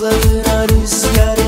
dallarına rüzgar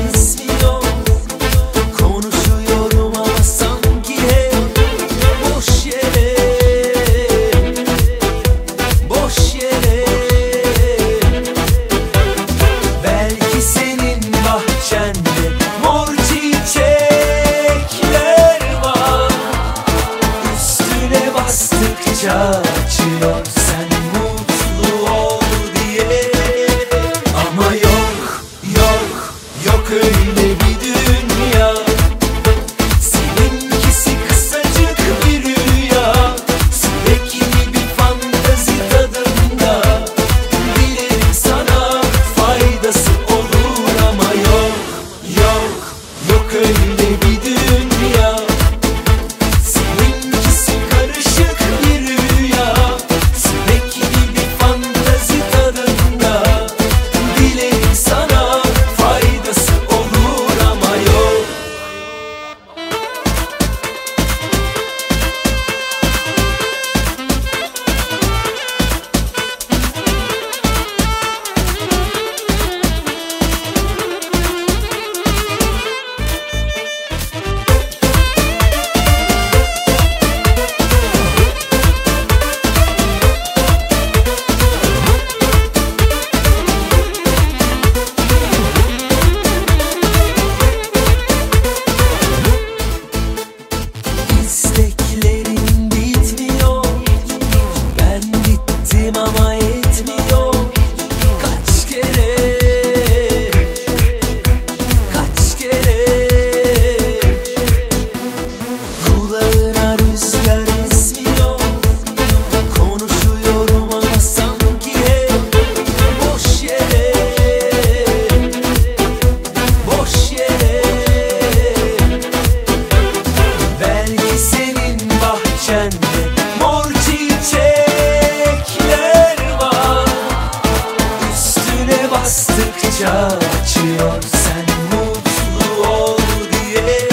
bastıkça açıyor Sen mutlu ol diye.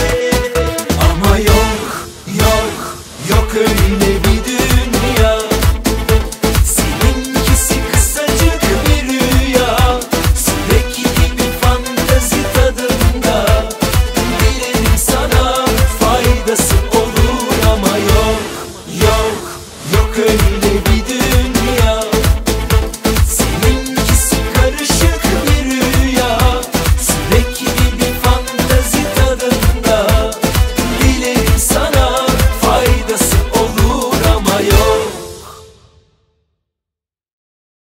Ama yok yok yok öyle